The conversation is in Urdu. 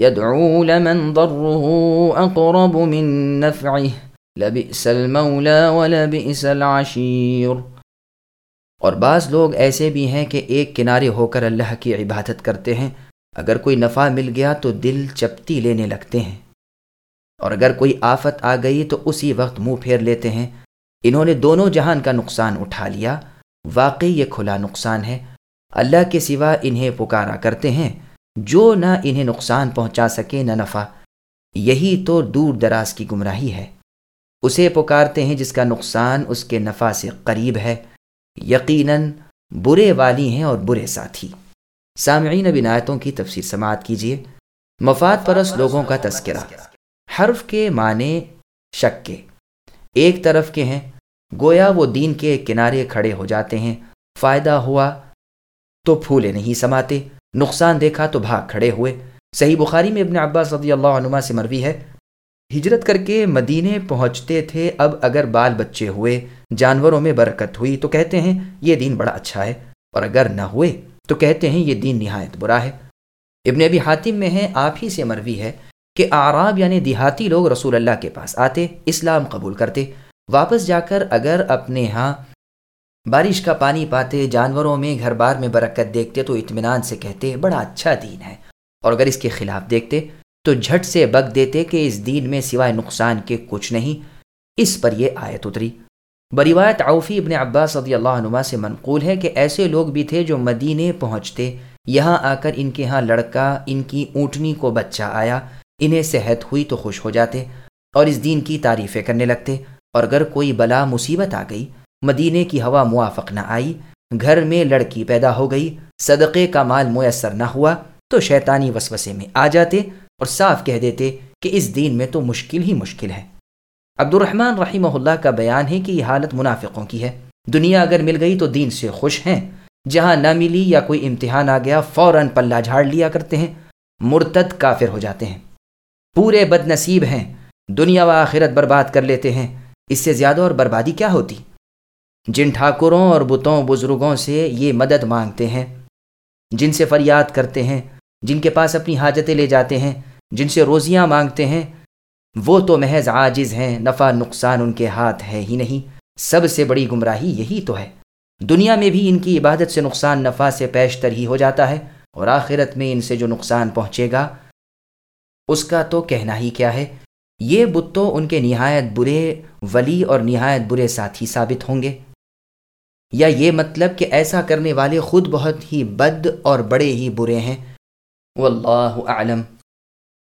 يدعو لمن ضره أقرب من نفعه، لبئس المولى ولبئس العشير۔ اور بعض لوگ ایسے بھی ہیں کہ ایک کنارے ہو کر اللہ کی عبادت کرتے ہیں، اگر کوئی نفع مل گیا تو دل چپتی لینے لگتے ہیں۔ اور اگر کوئی آفت آ گئی تو اسی وقت منہ پھیر لیتے ہیں۔ انہوں نے دونوں جہان کا نقصان اٹھا لیا۔ واقعی یہ کھلا نقصان ہے۔ اللہ کے سوا انہیں پکارا کرتے ہیں۔ جو نہ انہیں نقصان پہنچا سکے نہ نفع، یہی تو دور دراز کی گمراہی ہے۔ اسے پکارتے ہیں جس کا نقصان اس کے نفع سے قریب ہے۔ یقیناً برے والی ہیں اور برے ساتھی۔ سامعین بنایتوں کی تفسیر سماعت کیجیے۔ مفاد پرس لوگوں کا تذکرہ۔ حرف کے معنی شک کے۔ ایک طرف کے ہیں۔ گویا وہ دین کے کنارے کھڑے ہو جاتے ہیں۔ فائدہ ہوا تو پھولے نہیں سماتے۔ نقصان دیکھا تو بھاگ کھڑے ہوئے۔ صحیح بخاری میں ابن عباس رضی اللہ عنہ سے مروی ہے۔ ہجرت کر کے مدینے پہنچتے تھے، اب اگر بال بچے ہوئے، جانوروں میں برکت ہوئی تو کہتے ہیں، یہ دین بڑا اچھا ہے۔ اور اگر نہ ہوئے تو کہتے ہیں، یہ دین نہایت برا ہے۔ ابن ابی حاتم میں ہے آپ ہی سے مروی ہے کہ آراب یعنی دیہاتی لوگ رسول اللہ کے پاس آتے، اسلام قبول کرتے۔ واپس جا کر اگر اپنے ہاں بارش کا پانی پاتے جانوروں میں گھر بار میں برکت دیکھتے تو اطمینان سے کہتے، بڑا اچھا دین ہے۔ اور اگر اس کے خلاف دیکھتے، تو جھٹ سے بگ دیتے کہ اس دین میں سوائے نقصان کے کچھ نہیں۔ اس پر یہ آیت اتری۔ بروایت عوفی ابن عباس صدی اللہ عنہ سے منقول ہے کہ ایسے لوگ بھی تھے جو مدینے پہنچتے، یہاں آ کر ان کے ہاں لڑکا، ان کی اونٹنی کو بچہ آیا، انہیں صحت ہوئی تو خوش ہو جاتے اور اس دین کی تعریفیں کرنے لگتے۔ اور اگر کوئی بلا مصیبت آ گئی مدینے کی ہوا موافق نہ آئی، گھر میں لڑکی پیدا ہو گئی، صدقے کا مال میسر نہ ہوا تو شیطانی وسوسے میں آ جاتے اور صاف کہہ دیتے کہ اس دین میں تو مشکل ہی مشکل ہے۔ عبد الرحمن رحمہ اللہ کا بیان ہے کہ یہ حالت منافقوں کی ہے۔ دنیا اگر مل گئی تو دین سے خوش ہیں۔ جہاں نہ ملی یا کوئی امتحان آ گیا، فوراً پلہ جھاڑ لیا کرتے ہیں۔ مرتد کافر ہو جاتے ہیں۔ پورے بد نصیب ہیں۔ دنیا و آخرت برباد کر لیتے ہیں۔ اس سے زیادہ اور بربادی کیا ہوتی؟ جن ٹھاکروں اور بتوں بزرگوں سے یہ مدد مانگتے ہیں، جن سے فریاد کرتے ہیں، جن کے پاس اپنی حاجتیں لے جاتے ہیں، جن سے روزیاں مانگتے ہیں، وہ تو محض عاجز ہیں، نفع نقصان ان کے ہاتھ ہے ہی نہیں، سب سے بڑی گمراہی یہی تو ہے۔ دنیا میں بھی ان کی عبادت سے نقصان نفع سے پیشتر ہی ہو جاتا ہے، اور آخرت میں ان سے جو نقصان پہنچے گا، اس کا تو کہنا ہی کیا ہے۔ یہ بت تو ان کے نہایت برے ولی اور نہایت برے ساتھی ثابت ہوں گے۔ یا یہ مطلب کہ ایسا کرنے والے خود بہت ہی بد اور بڑے ہی برے ہیں۔ واللہ اعلم۔